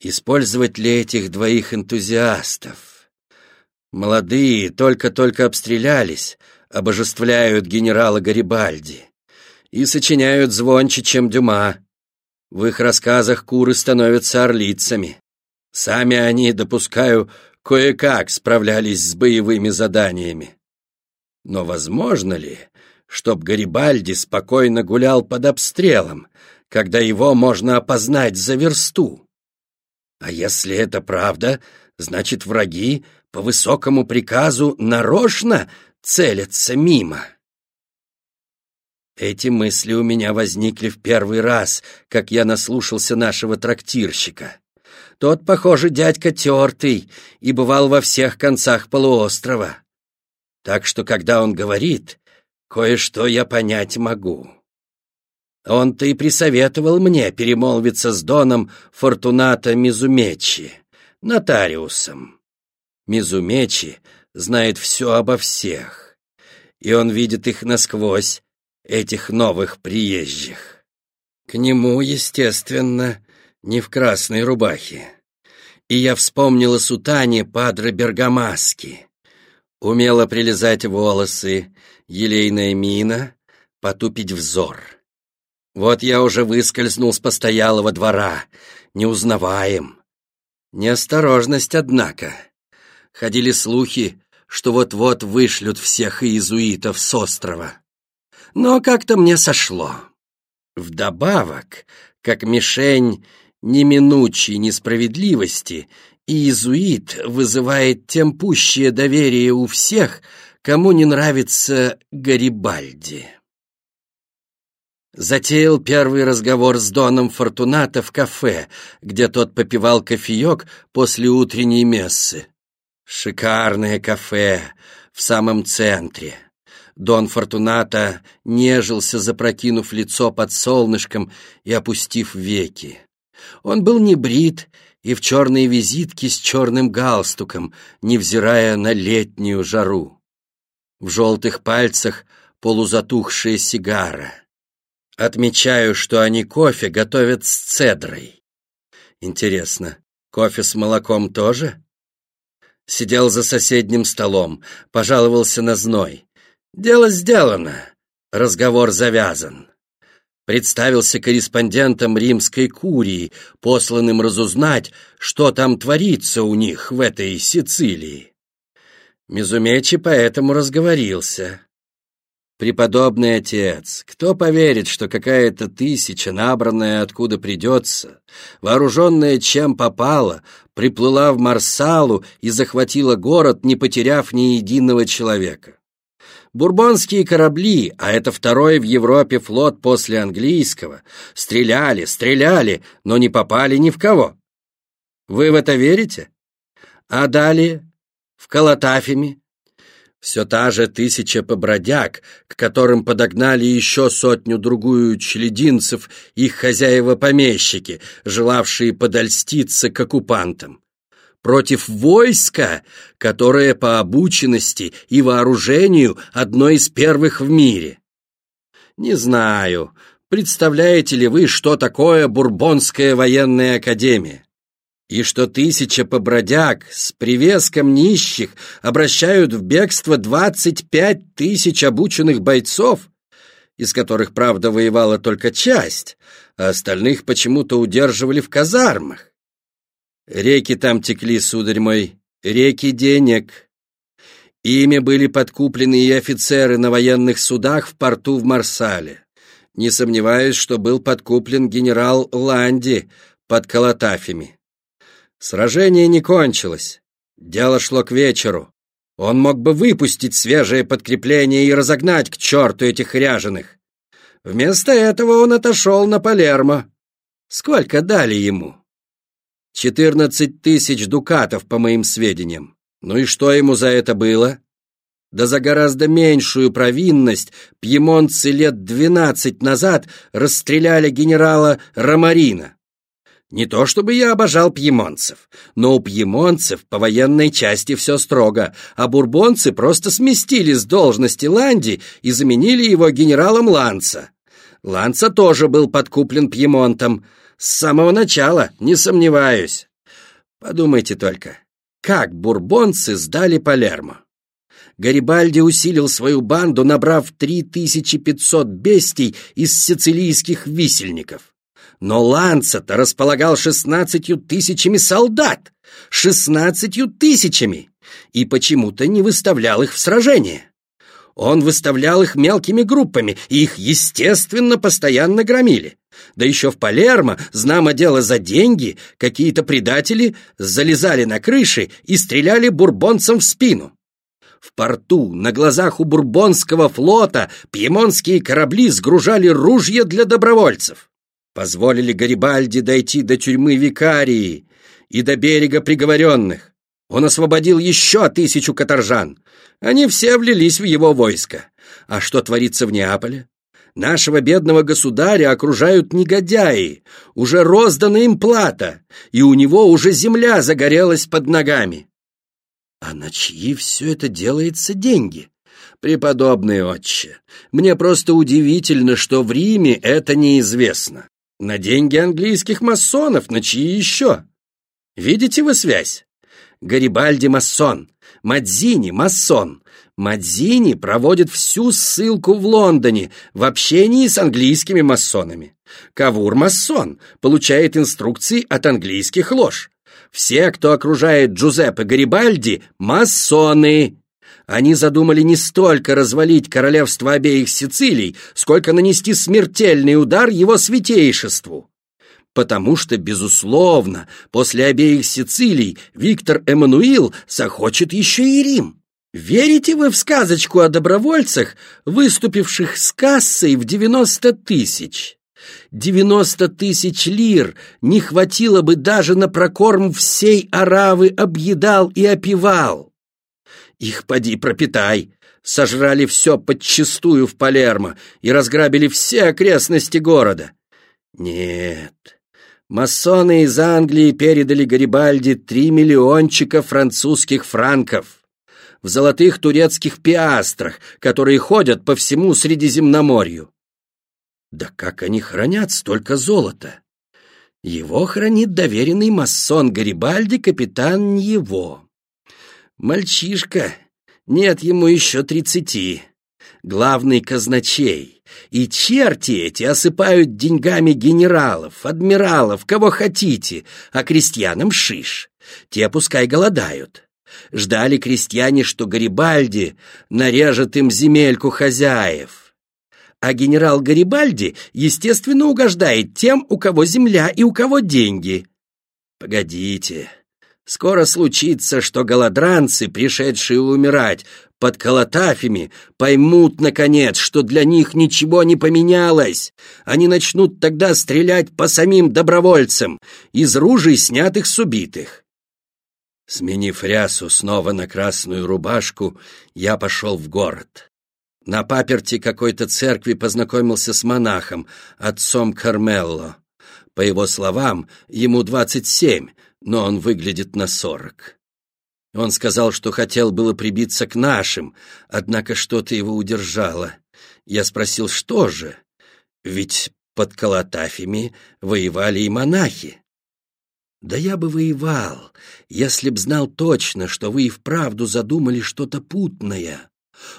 Использовать ли этих двоих энтузиастов? Молодые, только-только обстрелялись, обожествляют генерала Гарибальди и сочиняют звонче, чем Дюма. В их рассказах куры становятся орлицами. Сами они, допускаю, кое-как справлялись с боевыми заданиями. Но возможно ли, чтоб Гарибальди спокойно гулял под обстрелом, когда его можно опознать за версту? А если это правда, значит, враги по высокому приказу нарочно целятся мимо. Эти мысли у меня возникли в первый раз, как я наслушался нашего трактирщика. Тот, похоже, дядька тертый и бывал во всех концах полуострова. Так что, когда он говорит, кое-что я понять могу. Он-то и присоветовал мне перемолвиться с Доном Фортуната Мизумечи, нотариусом. Мизумечи знает все обо всех, и он видит их насквозь, этих новых приезжих. К нему, естественно, не в красной рубахе. И я вспомнил о сутане Падре Бергамаски. Умело прилизать волосы, елейная мина, потупить взор — вот я уже выскользнул с постоялого двора, неузнаваем. Неосторожность, однако. Ходили слухи, что вот-вот вышлют всех иезуитов с острова. Но как-то мне сошло. Вдобавок, как мишень неминучей несправедливости, иезуит вызывает тем пущее доверие у всех, кому не нравится Гарибальди затеял первый разговор с Доном Фортунато в кафе, где тот попивал кофеек после утренней мессы. Шикарное кафе в самом центре. Дон Фортунато нежился, запрокинув лицо под солнышком и опустив веки. Он был не брит и в черной визитке с черным галстуком, невзирая на летнюю жару. В желтых пальцах полузатухшая сигара — Отмечаю, что они кофе готовят с цедрой. Интересно, кофе с молоком тоже? Сидел за соседним столом, пожаловался на зной. Дело сделано, разговор завязан. Представился корреспондентом римской курии, посланным разузнать, что там творится у них в этой Сицилии. Мизумечи поэтому разговорился. Преподобный отец, кто поверит, что какая-то тысяча, набранная откуда придется, вооруженная чем попало, приплыла в Марсалу и захватила город, не потеряв ни единого человека? Бурбонские корабли, а это второй в Европе флот после английского, стреляли, стреляли, но не попали ни в кого. Вы в это верите? А далее, в Калатафиме, все та же тысяча побродяг, к которым подогнали еще сотню-другую челединцев их хозяева-помещики, желавшие подольститься к оккупантам. Против войска, которое по обученности и вооружению одно из первых в мире. Не знаю, представляете ли вы, что такое Бурбонская военная академия? И что тысяча побродяг с привеском нищих обращают в бегство двадцать пять тысяч обученных бойцов, из которых, правда, воевала только часть, а остальных почему-то удерживали в казармах. Реки там текли, сударь мой, реки денег. Ими были подкуплены и офицеры на военных судах в порту в Марсале. Не сомневаюсь, что был подкуплен генерал Ланди под Калатафями. Сражение не кончилось. Дело шло к вечеру. Он мог бы выпустить свежее подкрепление и разогнать к черту этих ряженых. Вместо этого он отошел на Палермо. Сколько дали ему? Четырнадцать тысяч дукатов, по моим сведениям. Ну и что ему за это было? Да за гораздо меньшую провинность пьемонтцы лет двенадцать назад расстреляли генерала Ромарина. Не то чтобы я обожал пьемонцев, но у пьемонцев по военной части все строго, а бурбонцы просто сместили с должности Ланди и заменили его генералом Ланца. Ланца тоже был подкуплен пьемонтом. С самого начала, не сомневаюсь. Подумайте только, как бурбонцы сдали Палермо? Гарибальди усилил свою банду, набрав 3500 бестий из сицилийских висельников. Но Ланцет располагал шестнадцатью тысячами солдат, шестнадцатью тысячами, и почему-то не выставлял их в сражение. Он выставлял их мелкими группами, и их, естественно, постоянно громили. Да еще в Палермо, знамо дело за деньги, какие-то предатели залезали на крыши и стреляли бурбонцам в спину. В порту, на глазах у бурбонского флота, пьемонские корабли сгружали ружья для добровольцев. Позволили Гарибальди дойти до тюрьмы Викарии и до берега приговоренных. Он освободил еще тысячу каторжан. Они все влились в его войско. А что творится в Неаполе? Нашего бедного государя окружают негодяи, уже роздана им плата, и у него уже земля загорелась под ногами. А на чьи все это делается деньги? Преподобный отче, мне просто удивительно, что в Риме это неизвестно. На деньги английских масонов, на чьи еще? Видите вы связь? Гарибальди масон, Мадзини масон. Мадзини проводит всю ссылку в Лондоне в общении с английскими масонами. Кавур масон, получает инструкции от английских лож. Все, кто окружает Джузеппе Гарибальди, масоны. Они задумали не столько развалить королевство обеих Сицилий, сколько нанести смертельный удар его святейшеству. Потому что, безусловно, после обеих Сицилий Виктор Эммануил захочет еще и Рим. Верите вы в сказочку о добровольцах, выступивших с кассой в 90 тысяч? Девяносто тысяч лир не хватило бы даже на прокорм всей аравы объедал и опивал. Их поди пропитай, сожрали все подчистую в Палермо и разграбили все окрестности города. Нет, масоны из Англии передали Гарибальди три миллиончика французских франков в золотых турецких пиастрах, которые ходят по всему Средиземноморью. Да как они хранят столько золота? Его хранит доверенный масон Гарибальди, капитан его. Мальчишка, нет ему еще тридцати, главный казначей. И черти эти осыпают деньгами генералов, адмиралов, кого хотите, а крестьянам шиш. Те пускай голодают. Ждали крестьяне, что Гарибальди нарежет им земельку хозяев а генерал Гарибальди, естественно, угождает тем, у кого земля и у кого деньги. Погодите, скоро случится, что голодранцы, пришедшие умирать под колотафями, поймут, наконец, что для них ничего не поменялось. Они начнут тогда стрелять по самим добровольцам из ружей, снятых с убитых. Сменив рясу снова на красную рубашку, я пошел в город. На паперти какой-то церкви познакомился с монахом, отцом Кармелло. По его словам, ему двадцать семь, но он выглядит на сорок. Он сказал, что хотел было прибиться к нашим, однако что-то его удержало. Я спросил, что же? Ведь под Калатафями воевали и монахи. Да я бы воевал, если б знал точно, что вы и вправду задумали что-то путное.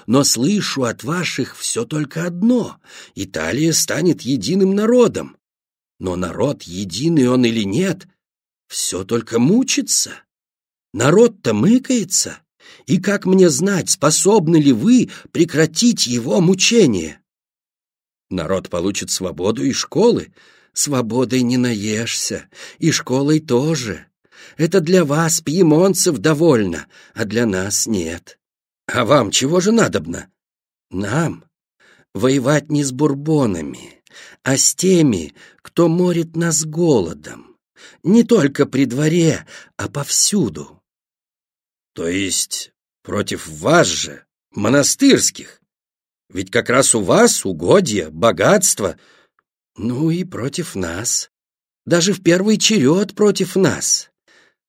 Но слышу от ваших все только одно — Италия станет единым народом. Но народ, единый он или нет, все только мучится. Народ-то мыкается, и как мне знать, способны ли вы прекратить его мучение? Народ получит свободу и школы. Свободой не наешься, и школой тоже. Это для вас, пьемонцев, довольно, а для нас нет. А вам чего же надобно? Нам воевать не с бурбонами, а с теми, кто морит нас голодом. Не только при дворе, а повсюду. То есть против вас же, монастырских? Ведь как раз у вас угодья, богатство. Ну и против нас. Даже в первый черед против нас.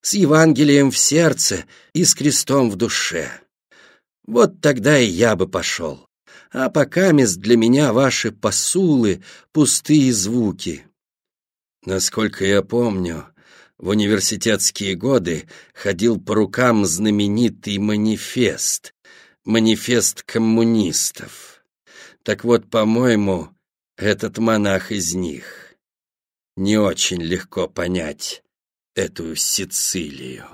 С Евангелием в сердце и с крестом в душе. Вот тогда и я бы пошел. А пока мест для меня ваши посулы — пустые звуки. Насколько я помню, В университетские годы ходил по рукам знаменитый манифест, манифест коммунистов. Так вот, по-моему, этот монах из них. Не очень легко понять эту Сицилию.